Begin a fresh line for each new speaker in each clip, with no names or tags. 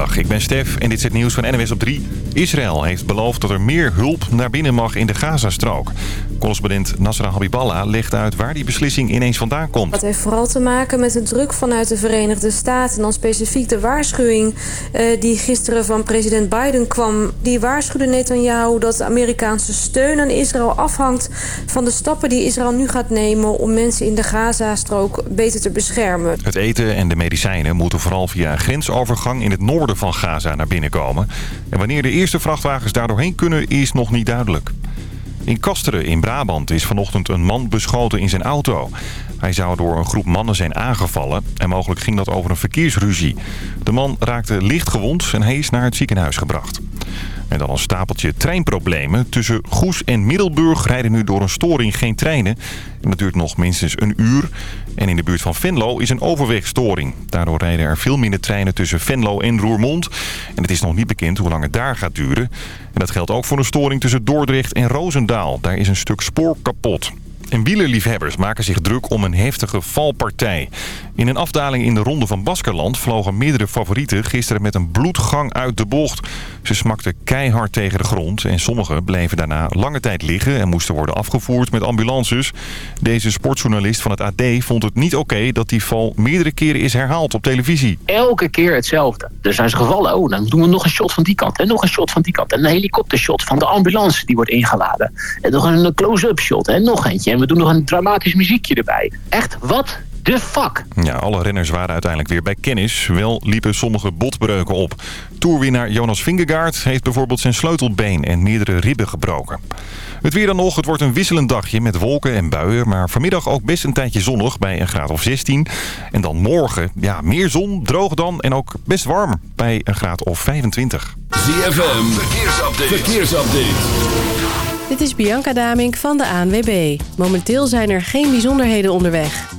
Goedemiddag, ik ben Stef en dit is het nieuws van NWS op 3. Israël heeft beloofd dat er meer hulp naar binnen mag in de Gazastrook. Correspondent Nasra Habiballah legt uit waar die beslissing ineens vandaan komt.
Dat heeft vooral te maken met een druk vanuit de Verenigde Staten... en dan specifiek de waarschuwing uh, die gisteren van president Biden kwam. Die waarschuwde Netanyahu dat de Amerikaanse steun aan Israël afhangt... van de stappen die Israël nu gaat nemen om mensen in de Gazastrook beter te beschermen.
Het eten en de medicijnen moeten vooral via grensovergang in het noorden van Gaza naar binnen komen. En wanneer de eerste vrachtwagens daardoorheen kunnen is nog niet duidelijk. In Kasteren in Brabant is vanochtend een man beschoten in zijn auto. Hij zou door een groep mannen zijn aangevallen en mogelijk ging dat over een verkeersruzie. De man raakte licht gewond en hij is naar het ziekenhuis gebracht. En dan een stapeltje treinproblemen. Tussen Goes en Middelburg rijden nu door een storing geen treinen. En dat duurt nog minstens een uur. En in de buurt van Venlo is een overwegstoring. Daardoor rijden er veel minder treinen tussen Venlo en Roermond. En het is nog niet bekend hoe lang het daar gaat duren. En dat geldt ook voor een storing tussen Dordrecht en Roosendaal. Daar is een stuk spoor kapot. En wielerliefhebbers maken zich druk om een heftige valpartij. In een afdaling in de ronde van Baskerland vlogen meerdere favorieten gisteren met een bloedgang uit de bocht. Ze smakten keihard tegen de grond en sommigen bleven daarna lange tijd liggen en moesten worden afgevoerd met ambulances. Deze sportjournalist van het AD vond het niet oké dat die val meerdere keren is herhaald op televisie.
Elke keer hetzelfde. Er zijn ze gevallen, oh dan doen we nog een shot van die kant en nog een shot van die kant. En een helikoptershot van de ambulance die wordt ingeladen. En nog een close-up shot en nog eentje. En we doen nog een dramatisch muziekje erbij. Echt, wat de fuck?
Ja, alle renners waren uiteindelijk weer bij kennis. Wel liepen sommige botbreuken op. Tourwinnaar Jonas Vingegaard heeft bijvoorbeeld zijn sleutelbeen en meerdere ribben gebroken. Het weer dan nog. Het wordt een wisselend dagje met wolken en buien. Maar vanmiddag ook best een tijdje zonnig bij een graad of 16. En dan morgen, ja, meer zon, droog dan en ook best warm bij een graad of 25.
ZFM, verkeersupdate. verkeersupdate.
Dit is Bianca Damink van de ANWB. Momenteel zijn er geen bijzonderheden onderweg.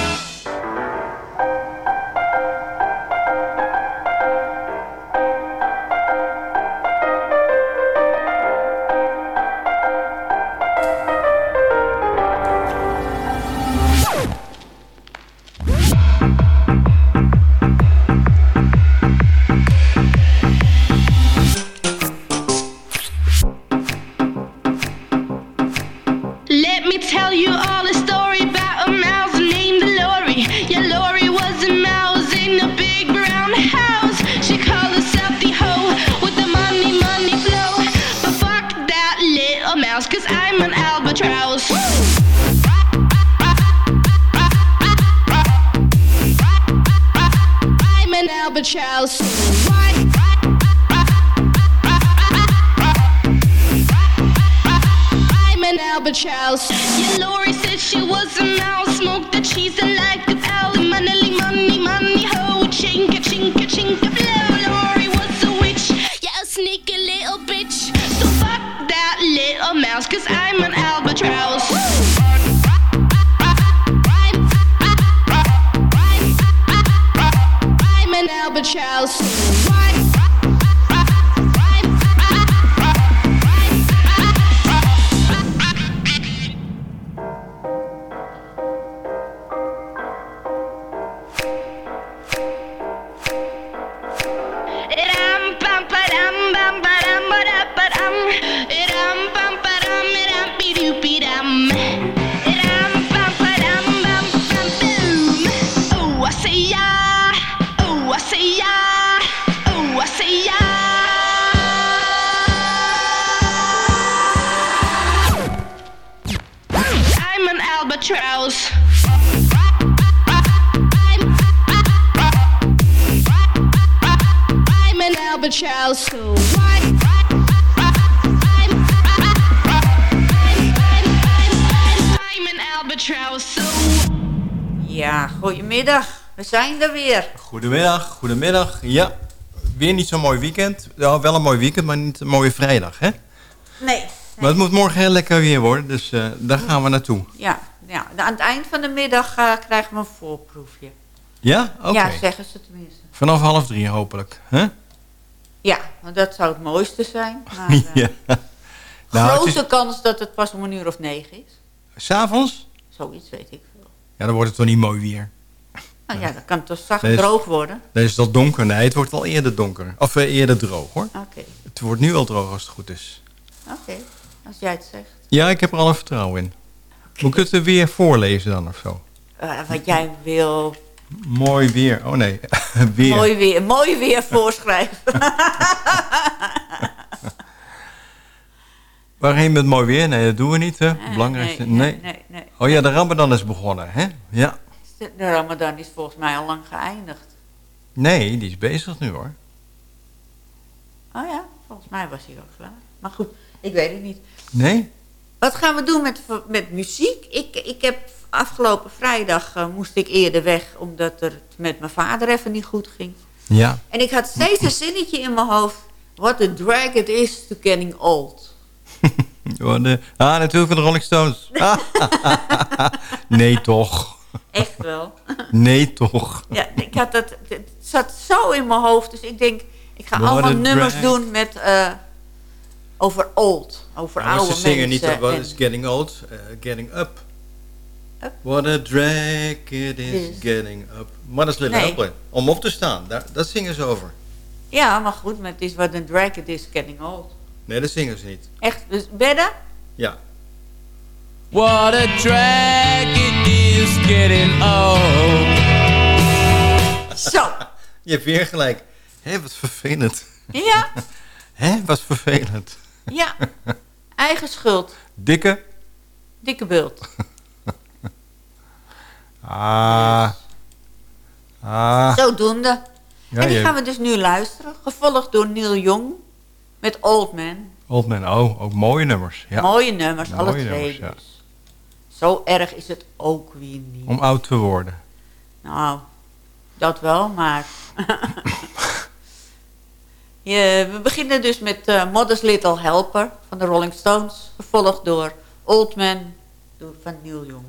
Albatross. Yeah, Lori said she was
an hour. house. Zijn er weer.
Goedemiddag, goedemiddag. Ja, weer niet zo'n mooi weekend. Ja, wel een mooi weekend, maar niet een mooie vrijdag, hè?
Nee.
Maar het moet morgen heel lekker weer worden, dus eh, daar gaan we naartoe.
Ja, ja, aan het eind van de middag eh, krijgen we een voorproefje.
Ja? Oké.
Ja, zeggen ze tenminste.
Vanaf half drie hopelijk, hè?
Ja, want dat zou het mooiste zijn. Maar eh,
ja. Nou,
grote
is...
kans dat het pas om een uur of negen is.
S'avonds?
Zoiets weet ik veel.
Ja, dan wordt het toch niet mooi weer.
Nou ja, dan kan het toch zacht
Nee,
droog worden.
Dan is al donker. Nee, het wordt wel eerder donker. Of eh, eerder droog, hoor.
Oké,
Het wordt nu al droog als het goed is.
oké. Als jij het zegt.
Ja, ik heb er alle vertrouwen in. Moet ik het er weer voorlezen dan of zo?
Eh, wat jij wil.
Mooi weer. Oh nee, weer.
Mooi weer, mooi weer voorschrijven.
Waarheen met mooi weer? Nee, dat doen we niet, hè?
Eh,
Belangrijkste.
nee,
Nee,
nee, nee, nee.
Oh ja, de Ramadan is begonnen, hè? Ja.
De Ramadan is volgens mij al lang geëindigd.
Nee, die is bezig nu, hoor.
Oh ja, volgens mij was hij ook klaar. Maar goed, ik weet het niet.
Nee?
Wat gaan we doen met, met muziek? Ik, ik heb afgelopen vrijdag eh, moest ik eerder weg, omdat er het met mijn vader even niet goed ging.
Ja.
En ik had steeds een zinnetje in mijn hoofd. What a drag it is to getting old.
Ah, natuurlijk van de Rolling Stones. nee, toch.
Echt wel.
Nee, toch.
Ja, ik had dat, het zat zo in mijn hoofd. Dus ik denk, ik ga
What
allemaal nummers
drag.
doen met, eh, over old. Over oude
ze zingen
mensen.
niet what is getting old, eh, getting up.
Up?
What a drag it is
Is.
getting up. Maar dat is
Nee.
Helper. Om op te staan, daar, dat zingen ze over.
Ja, maar goed, maar het is what a drag it is getting old.
Nee, dat zingen ze niet.
Echt, dus bedden?
Ja.
What a drag is getting old.
Zo.
Je hebt weer gelijk. Hé, wat vervelend.
Ja,
Hé, wat vervelend.
ja. Eigen schuld.
Dikke.
Dikke bult.
Ah. Ah.
Zodoende.
Ja,
en die
je-
gaan we dus nu luisteren. Gevolgd door Neil Young met Old Man.
Old Man, oh, ook mooie nummers. Ja.
Mooie nummers, alle
Mooie
twee
nummers, ja.
Zo erg is het ook weer niet.
Om oud te worden.
Nou, dat wel, maar... Je, we beginnen dus met eh Modest Little Helper van de Rolling Stones. Gevolgd door Old Man door, van Neil Young.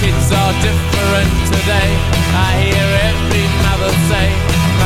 Kids are different today. I hear every mother say,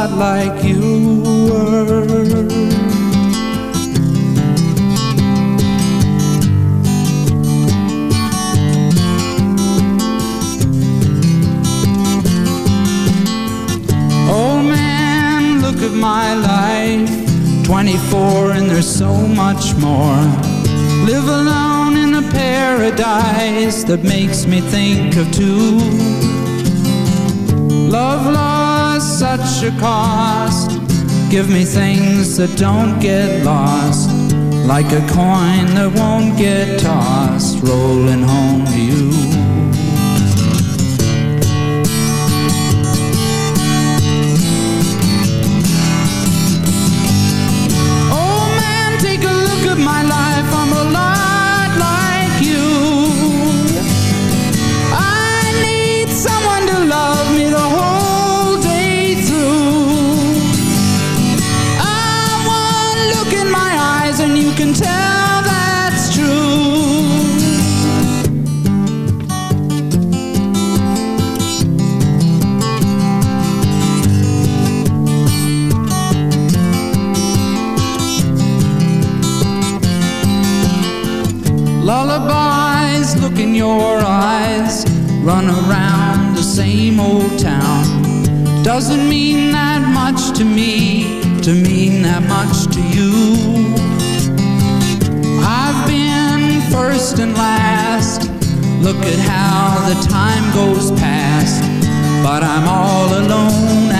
I'm like you were. Oh man, look at my life. 24 and there's so much more. Live alone in a paradise that makes me think of two. Love, Love lost such a cost. Give me things that don't get lost. Like a coin that won't get tossed, rolling home to you. Doesn't mean that much to me, to mean that much to you. I've been first and last. Look at how the time goes past. But I'm all alone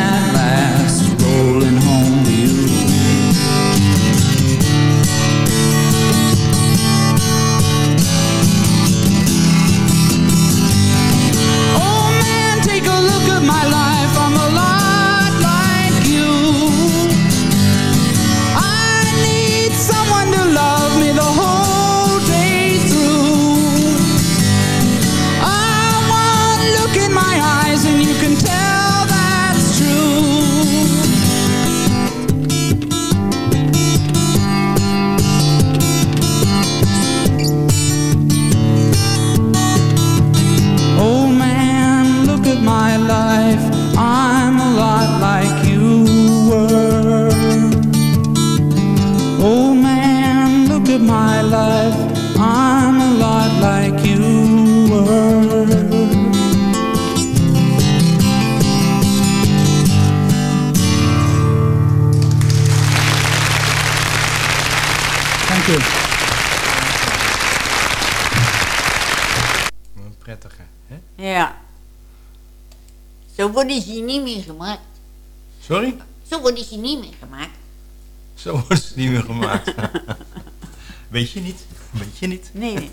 Weet je niet? Weet je niet?
Nee, nee,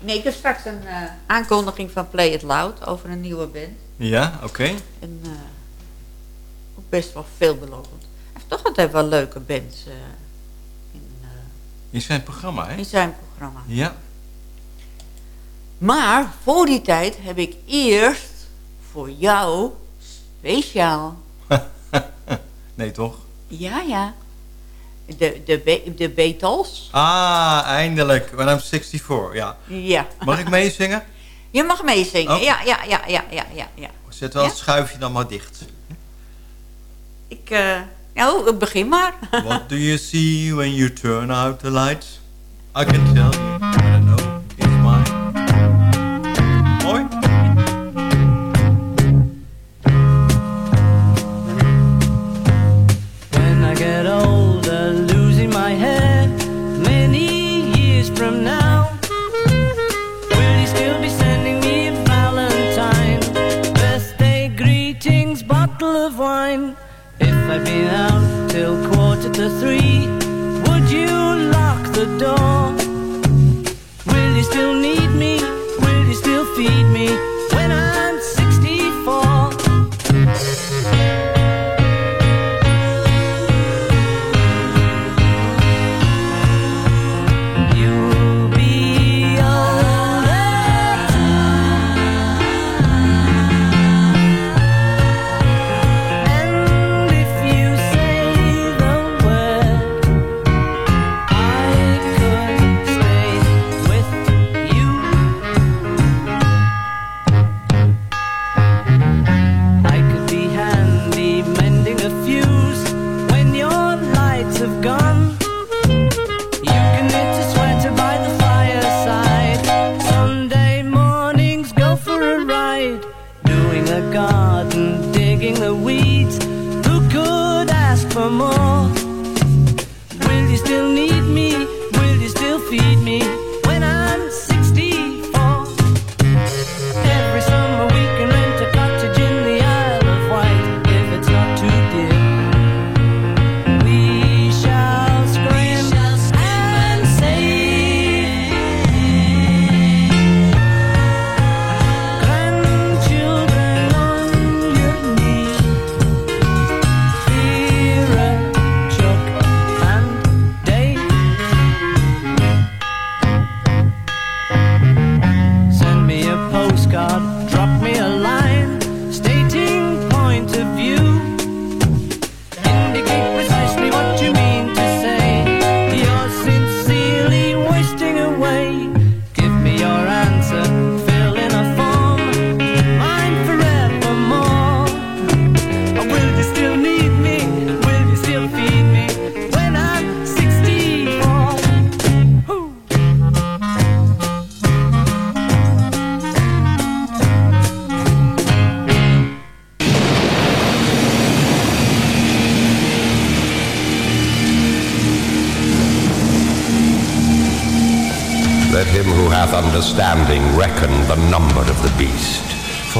nee. Ik heb straks een eh, aankondiging van Play It Loud over een nieuwe band.
Ja, oké.
En eh, ook best wel veelbelovend. Hij heeft toch altijd wel leuke bands eh, in,
In zijn programma, hè?
in zijn programma.
Ja.
Maar voor die tijd heb ik eerst voor jou speciaal...
Nee, toch?
Ja, ja. De, de, Be- de Beatles.
Ah, eindelijk. When I'm 64, ja.
Ja.
Mag ik meezingen?
Je mag meezingen.
Oh.
Ja, ja, ja, ja, ja, ja, ja.
Zet wel
Ja?
het schuifje dan maar dicht.
Ik, eh nou, ik begin maar.
What do you see when you turn out the lights? I can tell you.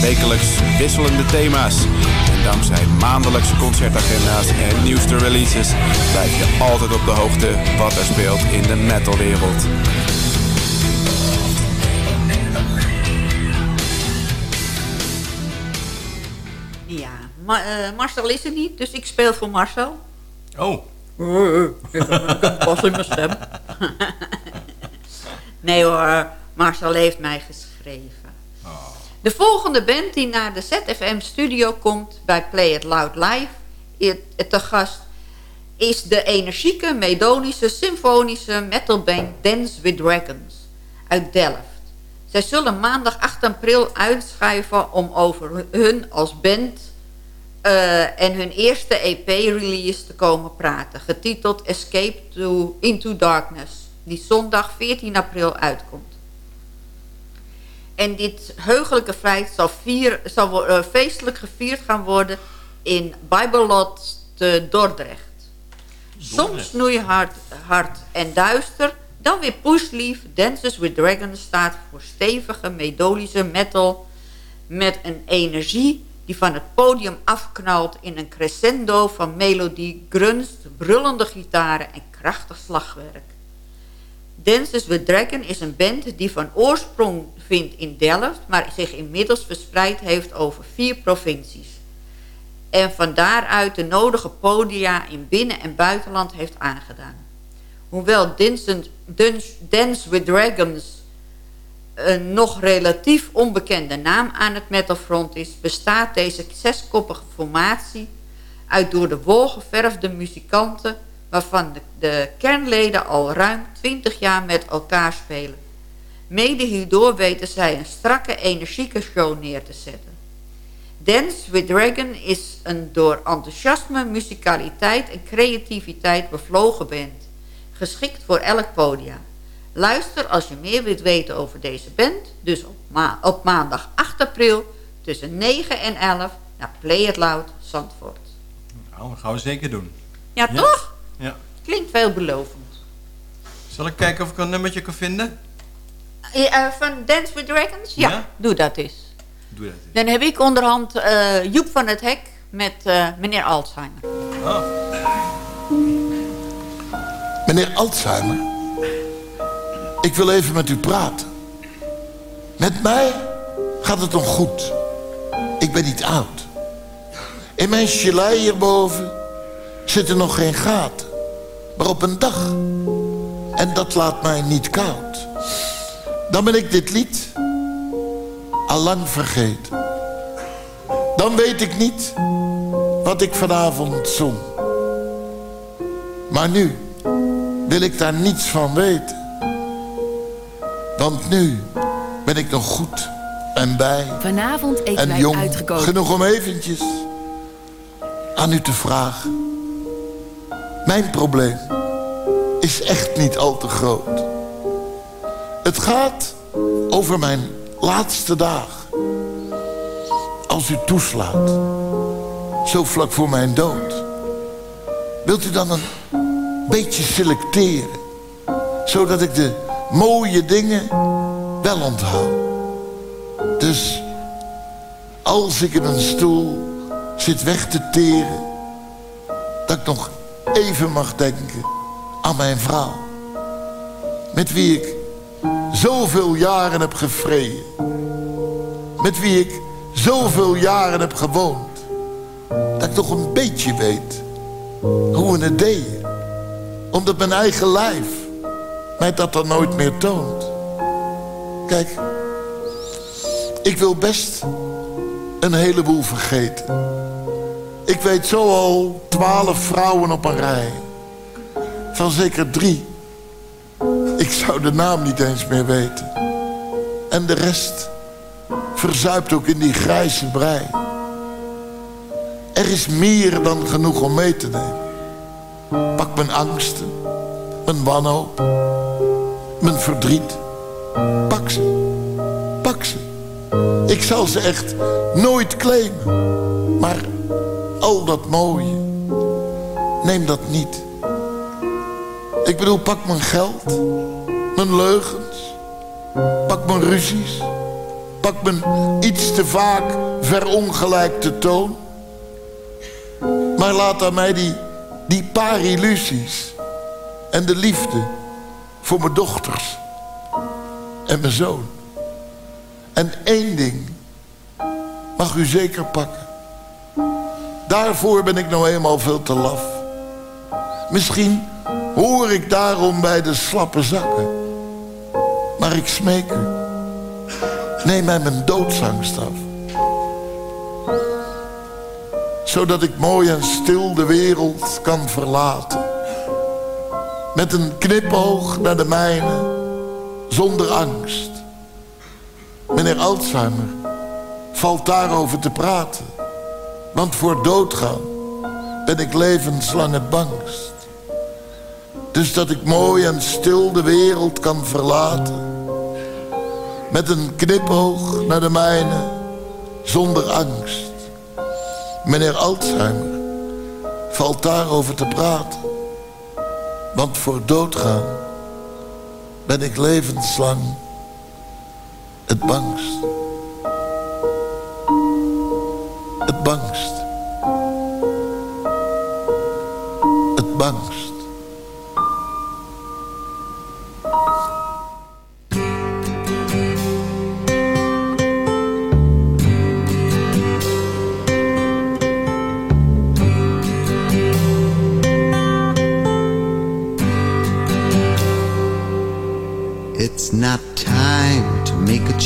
Wekelijks wisselende thema's. En dankzij maandelijkse concertagenda's en nieuwste releases blijf je altijd op de hoogte wat er speelt in de metalwereld.
Ja, Ma- eh, Marcel is er niet, dus ik speel voor Marcel.
Oh.
Ik heb een bos in mijn stem. nee hoor, Marcel heeft mij geschreven. De volgende band die naar de ZFM studio komt bij Play It Loud Live i- te gast is de energieke, medonische, symfonische metalband Dance with Dragons uit Delft. Zij zullen maandag 8 april uitschuiven om over hun als band eh, en hun eerste EP-release te komen praten, getiteld Escape to, Into Darkness, die zondag 14 april uitkomt. En dit heugelijke feit zal, vier, zal eh, feestelijk gevierd gaan worden in Bijbelot te Dordrecht. Soms snoeihard hard en duister, dan weer pushlief. Dances with Dragons staat voor stevige medolische metal met een energie die van het podium afknalt in een crescendo van melodie, grunst, brullende gitaren en krachtig slagwerk. Dances with Dragon is een band die van oorsprong vindt in Delft, maar zich inmiddels verspreid heeft over vier provincies. En van daaruit de nodige podia in binnen- en buitenland heeft aangedaan. Hoewel Dance, Dance, with Dragons een nog relatief onbekende naam aan het metalfront is... bestaat deze zeskoppige formatie uit door de wol geverfde muzikanten... waarvan de, de kernleden al ruim 20 jaar met elkaar spelen. Mede hierdoor weten zij een strakke, energieke show neer te zetten. Dance with Dragon is een door enthousiasme, muzikaliteit en creativiteit bevlogen band. Geschikt voor elk podium. Luister als je meer wilt weten over deze band. Dus op, ma op maandag 8 april tussen 9 en 11 naar Play It Loud Zandvoort.
Nou, dat gaan we zeker doen.
Ja, toch?
Ja.
Klinkt veelbelovend.
Zal ik kijken of ik een nummertje kan vinden?
Eh, eh, van Dance with Dragons? Ja,
Ja?
doe dat eens.
Doe dat.
Dan heb ik onderhand eh, Joep van het Hek met eh, meneer Alzheimer.
Meneer Alzheimer, ik wil even met u praten. Met mij gaat het nog goed. Ik ben niet oud. In mijn gelei hierboven zitten nog geen gaten. Maar op een dag. En dat laat mij niet koud. Dan ben ik dit lied al lang vergeten. Dan weet ik niet wat ik vanavond zong. Maar nu wil ik daar niets van weten. Want nu ben ik nog goed en bij
Vanavond eten
en
wij
jong
uitgekozen.
genoeg om eventjes aan u te vragen. Mijn probleem is echt niet al te groot. Het gaat over mijn laatste dag. Als u toeslaat, zo vlak voor mijn dood... wilt u dan een beetje selecteren... zodat ik de mooie dingen wel onthoud. Dus als ik in een stoel zit weg te teren... dat ik nog even mag denken aan mijn vrouw. Met wie ik zoveel jaren heb gevreden. Met wie ik zoveel jaren heb gewoond. Dat ik toch een beetje weet hoe we het deden. Omdat mijn eigen lijf mij dat dan nooit meer toont. Kijk, ik wil best een heleboel vergeten. Ik weet zo al twaalf vrouwen op een rij. Van zeker drie. Ik zou de naam niet eens meer weten. En de rest verzuipt ook in die grijze brei. Er is meer dan genoeg om mee te nemen. Pak mijn angsten, mijn wanhoop, mijn verdriet. Pak ze, pak ze. Ik zal ze echt nooit claimen. Maar al dat mooie, neem dat niet. Ik bedoel, pak mijn geld, mijn leugens, pak mijn ruzies, pak mijn iets te vaak verongelijkte toon. Maar laat aan mij die, die paar illusies en de liefde voor mijn dochters en mijn zoon. En één ding mag u zeker pakken. Daarvoor ben ik nou eenmaal veel te laf. Misschien hoor ik daarom bij de slappe zakken. Maar ik smeek u, neem mij mijn doodsangst af. Zodat ik mooi en stil de wereld kan verlaten. Met een knipoog naar de mijne, zonder angst. Meneer Alzheimer valt daarover te praten. Want voor doodgaan ben ik levenslang het bangst. Dus dat ik mooi en stil de wereld kan verlaten. Met een knipoog naar de mijne, zonder angst. Meneer Alzheimer valt daarover te praten. Want voor doodgaan ben ik levenslang het bangst. Het bangst.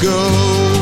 go.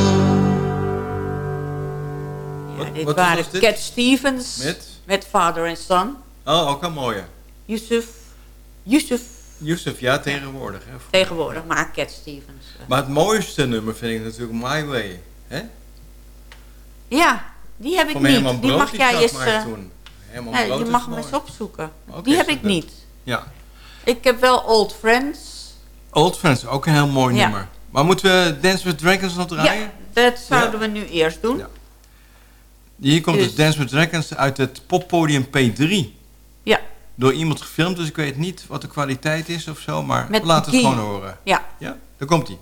Dit
wat
waren
dit?
Cat Stevens
Met?
met Father and Son.
Oh, ook een mooie.
Yusuf, Yusuf
Yusuf, ja, tegenwoordig. Hè.
tegenwoordig, maar Cat Stevens. eh.
Maar het mooiste nummer vind ik natuurlijk My Way. Hè?
Ja, die heb ik
Van
niet. Die mag
die
jij eens...
toen.
Nee,
Brood
je mag hem eens opzoeken. Die heb ik
dat
niet.
Ja.
Ik heb wel Old Friends.
Old Friends, ook een heel mooi
Ja.
nummer. Maar moeten we Dance with Dragons nog draaien?
Ja, dat zouden we nu eerst doen.
Hier komt dus
Dus-
Dance with Dragons uit het poppodium P3.
Ja.
Door iemand gefilmd, dus ik weet niet wat de kwaliteit is of zo, maar laten we het gewoon horen.
Ja.
Ja, daar komt hij.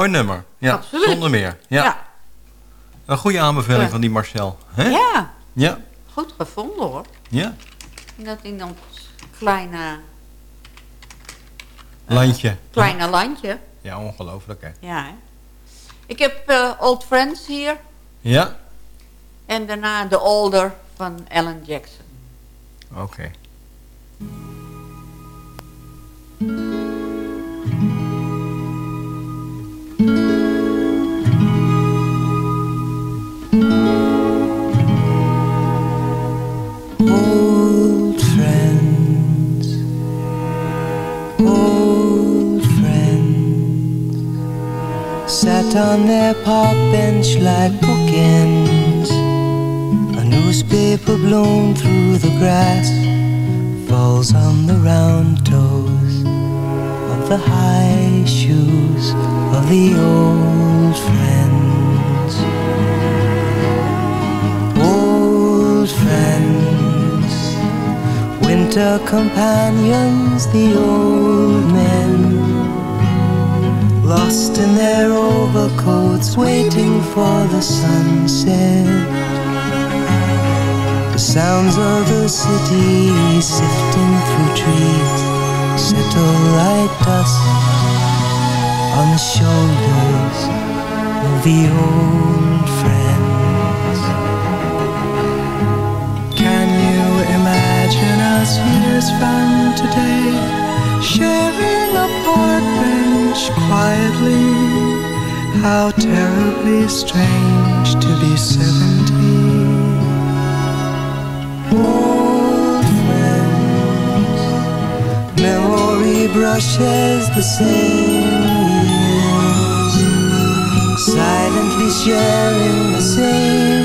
Mooi, nummer. Ja,
Absoluut.
zonder meer. Ja.
Ja.
Een goede aanbeveling van die Marcel. Hè?
Ja,
Ja.
goed gevonden hoor.
Ja.
Dat in ons kleine,
Landje.
kleine landje.
Ja, ongelooflijk hè.
Ja, hè. Ik heb eh, Old Friends hier.
Ja.
En daarna The Older van Alan Jackson.
Oké.
Sat on their park bench like bookends. A newspaper blown through the grass falls on the round toes of the high shoes of the old friends. Old friends, winter companions, the old men, lost in their overcoats, waiting for the sunset. The sounds of the city sifting through trees settle like dust on the shoulders of the old friends. Can you imagine us years from today sharing a quietly? How terribly strange to be seventy. Old friends, memory brushes the same years, silently sharing the same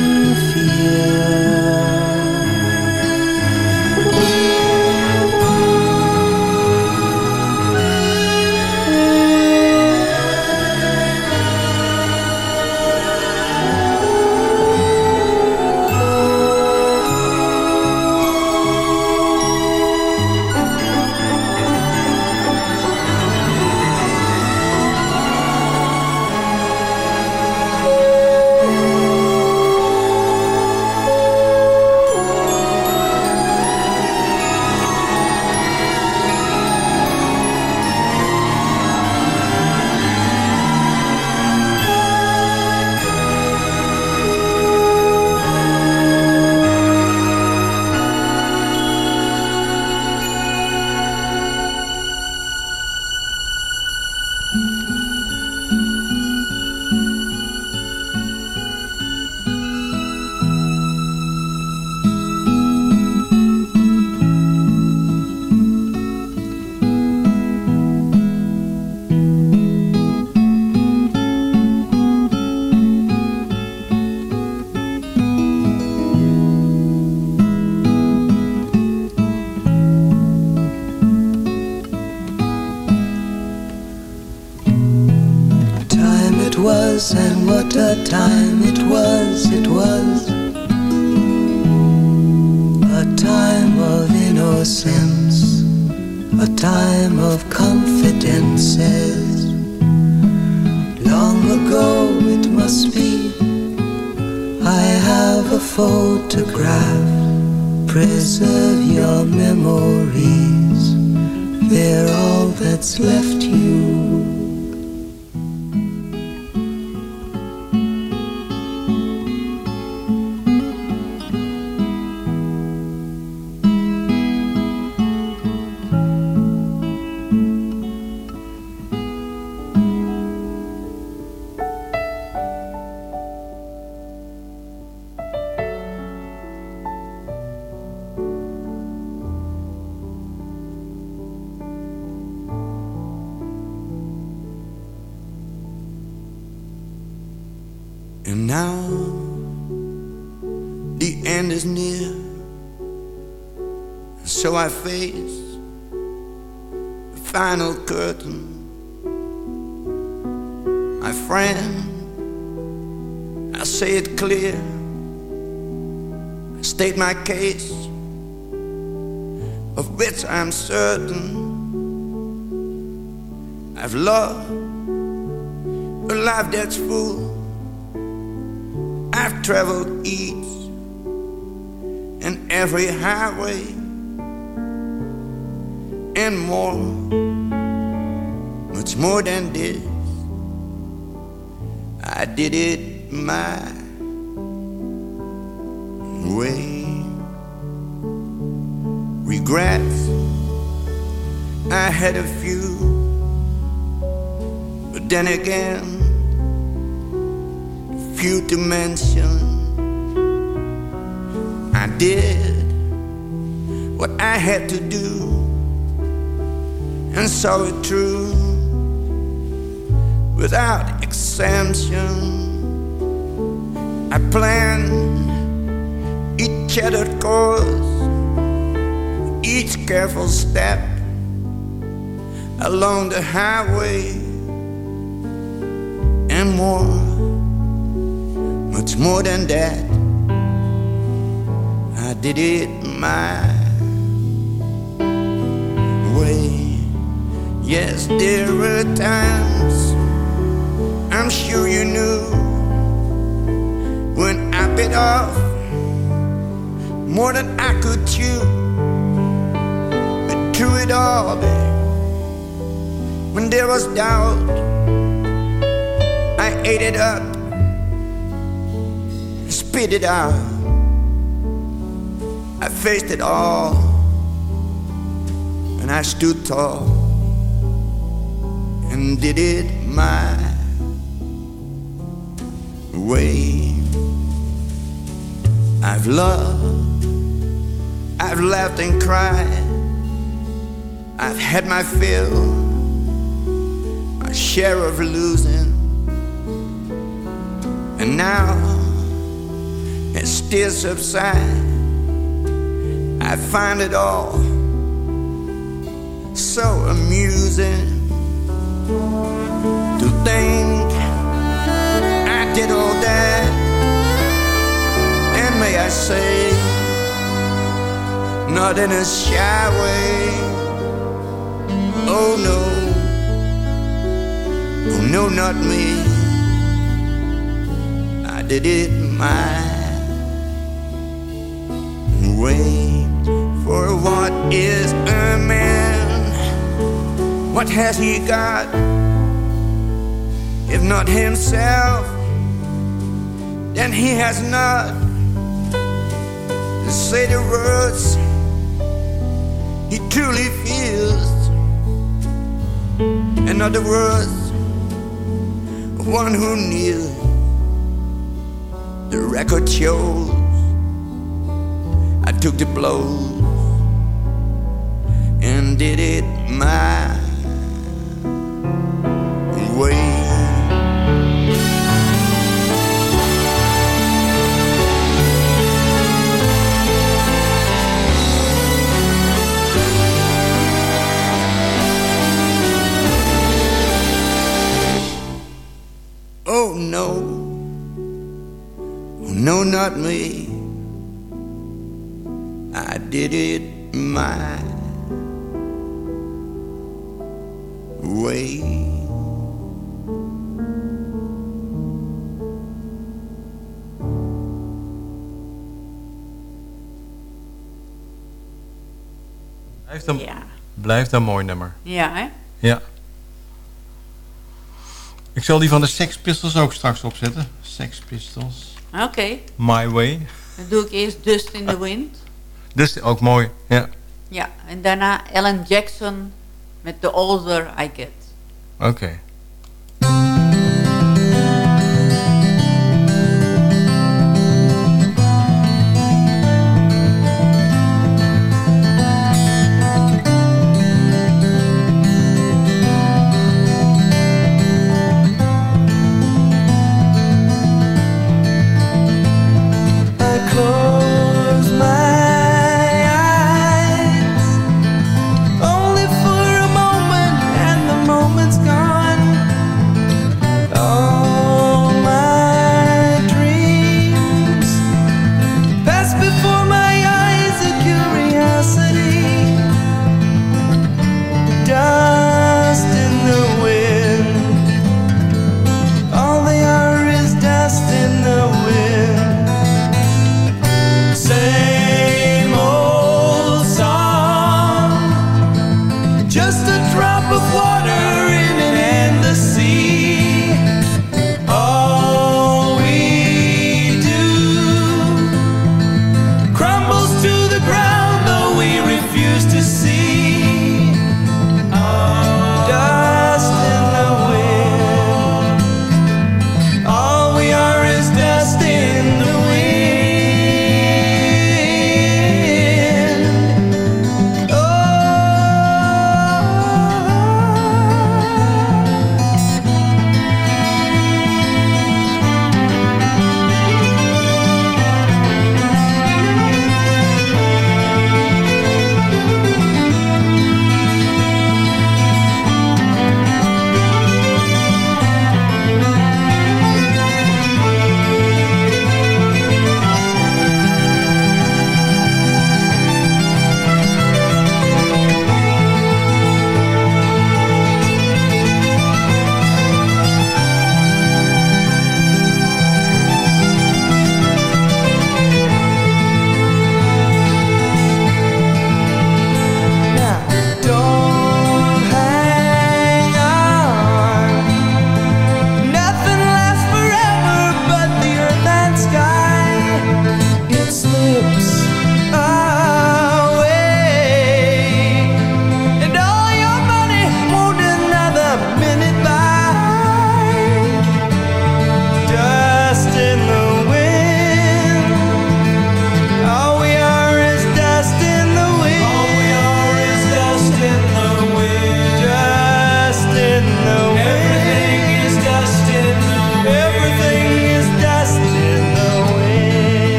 And
now the end is near. So I face the final curtain. My friend, I say it clear. I state my case, of which I'm certain. I've loved a life that's full. Traveled each and every highway and more, much more than this. I did it my way. Regrets, I had a few, but then again, few to mention. I did what I had to do and saw it through without exemption. I planned each shattered course, each careful step along the highway, and more, more than that. I did it my way. Yes, there were times I'm sure you knew when I bit off more than I could chew. But through it all, babe, when there was doubt, I ate it up, spit it out. I faced it all, and I stood tall and did it my way. I've loved, I've laughed and cried, I've had my fill, my share of losing, and now still subsides. I find it all so amusing to think I did all that. And may I say, not in a shy way. Oh no, oh no, not me. I did it my way. For what is a man? What has he got? If not himself, then he has not to say the words he truly feels. In other words, one who kneels. The record shows took the blows and did it my
blijft een mooi nummer.
Ja, hè?
Ja. Ik zal die van de Sex Pistols ook straks opzetten. Sex Pistols.
Oké.
My Way.
Dan doe ik eerst Dust in the Wind.
Dus ook mooi. Ja.
Ja, en daarna Alan Jackson met The Older I Get.
Oké.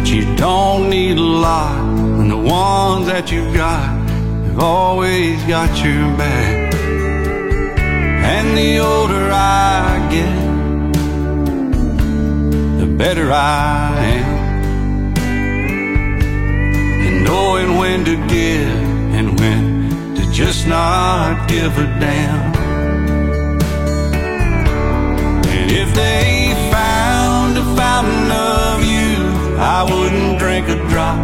But you don't need a lot when the ones that you've got have always got your back. And the older I get, the better I am. And knowing when to give and when to just not give a damn. And if they found a fountain I wouldn't drink a drop,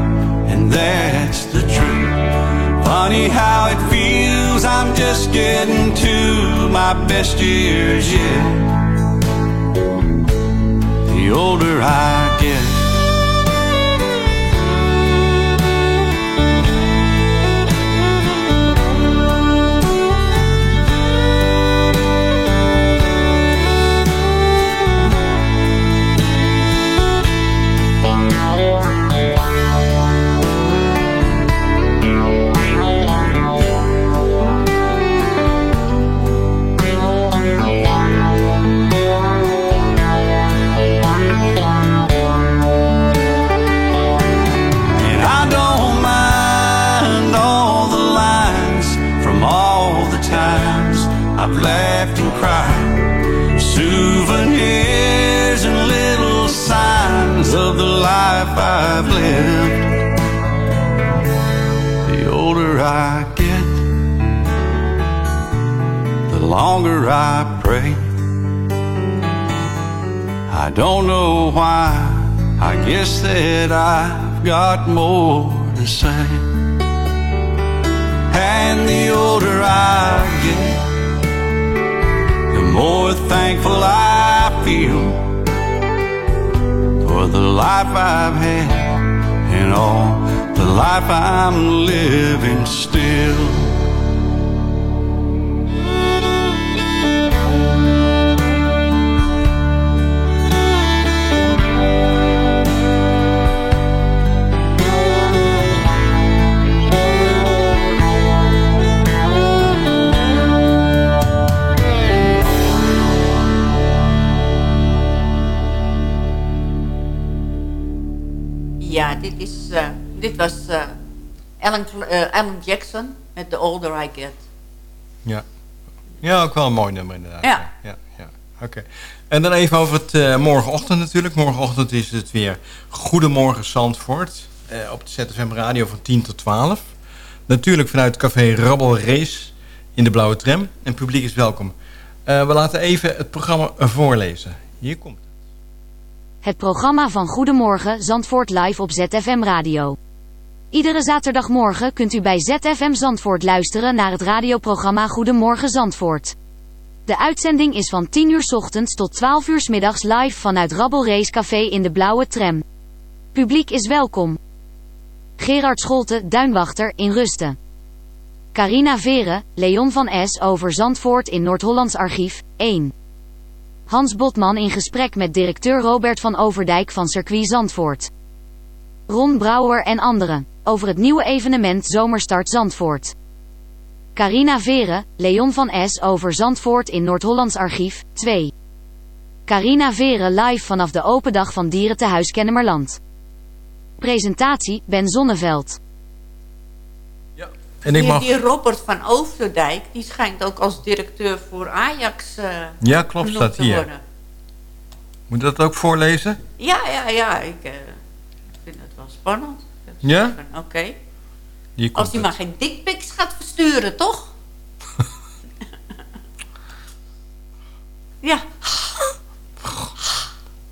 and that's the truth. Funny how it feels, I'm just getting to my best years yet. The older I get. I've lived. The older I get, the longer I pray. I don't know why. I guess that I've got more to say. And the older I get, life I've had and all the life I'm living still.
Is, eh, dit was eh, Alan, Alan Jackson met The Older I Get.
Ja. ja, ook wel een mooi nummer inderdaad.
Ja.
ja, ja. Oké. En dan even over het morgenochtend natuurlijk. Morgenochtend is het weer Goedemorgen Zandvoort. op de ZFM Radio van 10 tot 12. Natuurlijk vanuit Café Rabbel Race in de blauwe tram. En publiek is welkom. We laten even het programma voorlezen. Hier komt
Het programma van Goedemorgen Zandvoort live op ZFM Radio. Iedere zaterdagmorgen kunt u bij ZFM Zandvoort luisteren naar het radioprogramma Goedemorgen Zandvoort. De uitzending is van 10 uur ochtends tot 12 uur middags live vanuit Rabbel Race Café in de blauwe tram. Publiek is welkom. Gerard Scholte, Duinwachter, in Rusten. Carina Veren, Leon van S. over Zandvoort in Noord-Hollands Archief, 1. Hans Botman in gesprek met directeur Robert van Overdijk van Circuit Zandvoort. Ron Brouwer en anderen. Over het nieuwe evenement Zomerstart Zandvoort. Carina Veren, Leon van S. over Zandvoort in Noord-Hollands Archief, 2. Carina Veren live vanaf de open dag van Dierentehuis Kennemerland. Presentatie Ben Zonneveld.
En
die, Robert van Overdijk, die schijnt ook als directeur voor Ajax uh,
Ja, klopt,
dat
hier.
Worden.
Moet je dat ook voorlezen?
Ja, ja, ja. Ik eh, vind het wel spannend.
Ja?
Oké. Als hij maar geen dickpics gaat versturen, toch? ja.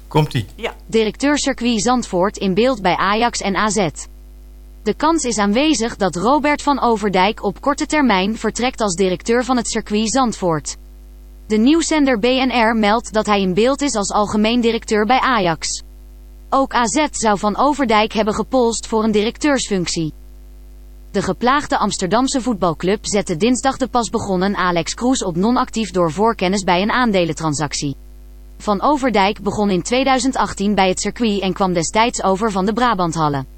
Komt-ie.
Ja.
Directeur circuit Zandvoort in beeld bij Ajax en AZ. De kans is aanwezig dat Robert van Overdijk op korte termijn vertrekt als directeur van het circuit Zandvoort. De nieuwszender BNR meldt dat hij in beeld is als algemeen directeur bij Ajax. Ook AZ zou van Overdijk hebben gepolst voor een directeursfunctie. De geplaagde Amsterdamse voetbalclub zette dinsdag de pas begonnen Alex Kroes op non-actief door voorkennis bij een aandelentransactie. Van Overdijk begon in 2018 bij het circuit en kwam destijds over van de Brabanthallen.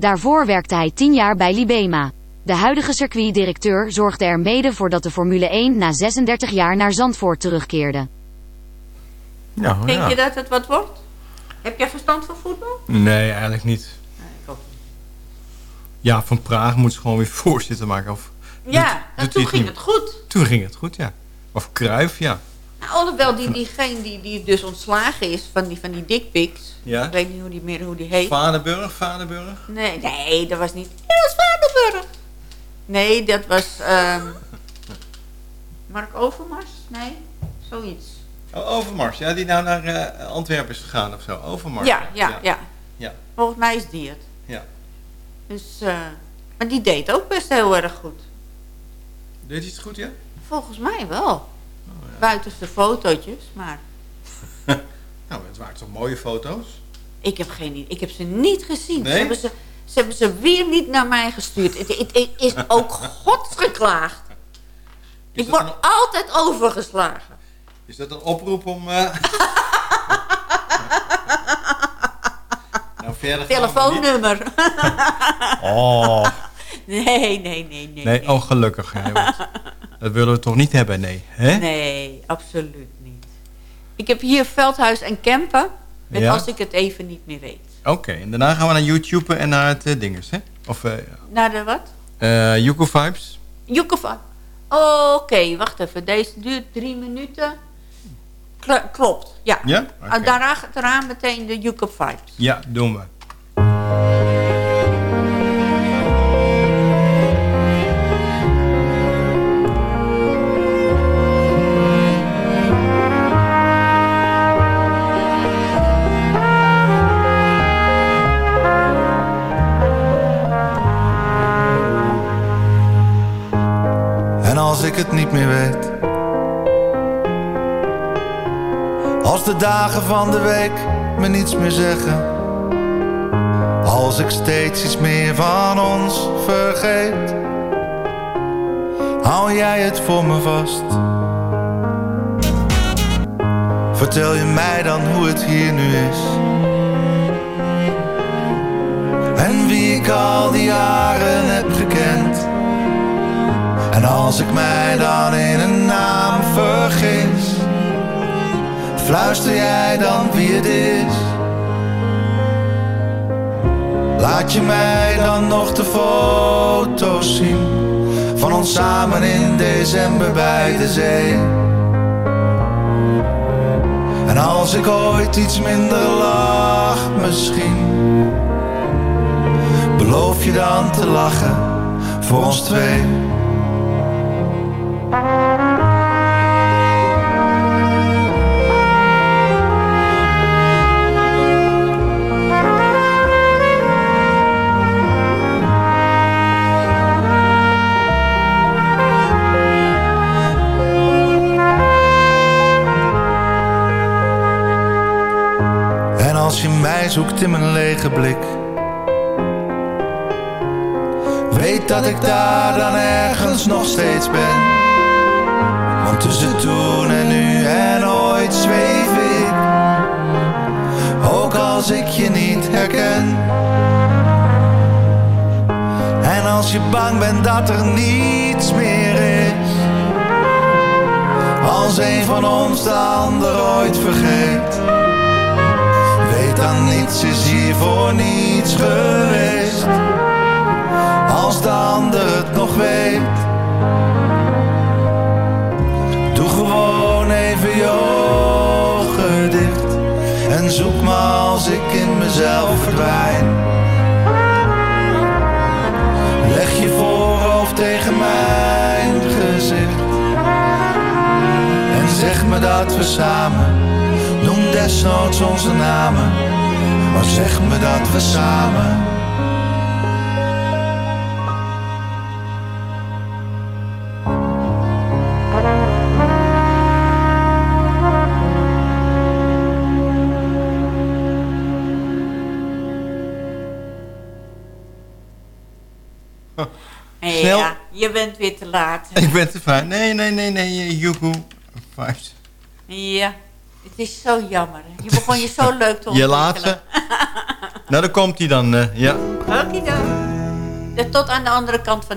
Daarvoor werkte hij 10 jaar bij Libema. De huidige circuitdirecteur zorgde er mede voor dat de Formule 1 na 36 jaar naar Zandvoort terugkeerde.
Nou,
Denk
ja.
je dat het wat wordt? Heb jij verstand van voetbal?
Nee, eigenlijk niet. Ja, van Praag moet ze gewoon weer voorzitter maken. Of,
Ja,
doet
toen ging
niet?
het goed.
Toen ging het goed, ja. Of Kruif, ja.
Nou, alhoewel die, diegene die, die dus ontslagen is van die, van die dickpics.
Ja.
Ik weet niet hoe die meer hoe die heet.
Vadenburg, Vadenburg.
Nee, nee, dat was niet. Dat was Vadenburg. Nee, dat was ehm Mark Overmars? Nee, zoiets.
Oh, Overmars, ja, die nou naar eh, Antwerpen is gegaan of zo. Overmars.
Ja, ja, ja,
Ja.
Volgens mij is die het.
Ja.
Dus, eh, maar die deed ook best heel erg goed.
Deed hij het goed, ja?
Volgens mij wel.
Oh,
Buiten de fotootjes, maar
Nou, het waren toch mooie foto's?
ik heb geen idee. Ik heb ze niet gezien.
Nee?
Ze, hebben ze, ze hebben ze weer niet naar mij gestuurd. Het, het- het is ook godsgeklaagd. Ik word altijd overgeslagen.
Is dat een oproep om... eh, nou, verder gaan we niet.
Telefoonnummer.
Oh.
Nee, nee, nee, nee.
Nee, oh gelukkig. hè, dat willen we toch niet hebben, nee. Hè?
Nee, absoluut niet. Ik heb hier Veldhuis en Kempen. En
Ja?
als ik het even niet meer weet.
Oké, en daarna gaan we naar YouTube en naar het uh, dinges, hè? Of eh
Naar de wat?
eh Yuko Vibes.
Joekevan. Oké, wacht even. Deze duurt drie minuten. Kl- klopt, ja.
Ja?
Ah,
Oké.
Daarna achteraan meteen de Yucca Vibes.
Ja, doen we.
Ik het niet meer weet. Als de dagen van de week me niets meer zeggen. Als ik steeds iets meer van ons vergeet. Hou jij het voor me vast? Vertel je mij dan hoe het hier nu is? En wie ik al die jaren heb gekend. En als ik mij dan in een naam vergis, fluister jij dan wie het is? Laat je mij dan nog de foto's zien van ons samen in december bij de zee? En als ik ooit iets minder lach, misschien, beloof je dan te lachen voor ons twee? Zoekt in mijn lege blik. Weet dat ik daar dan ergens nog steeds ben. Want tussen toen en nu en ooit zweef ik. Ook als ik je niet herken. En als je bang bent dat er niets meer is. Als een van ons de ander ooit vergeet dan niets is hier voor niets geweest. Als de ander het nog weet. Doe gewoon even je ogen dicht En zoek me als ik in mezelf verdwijn. Leg je voorhoofd tegen mijn gezicht En zeg me dat we samen, noem desnoods onze namen. Maar zeg me dat we samen.
Ja, je bent weer te laat.
Ik ben te fijn. Nee, nee, nee, nee, Joekoe. Vijf.
Ja, het is zo jammer. Je begon je zo leuk te
Je
ontwikkelen.
laatste. Nou, dan komt hij dan, eh, ja.
Oké dan. Tot aan de andere kant van...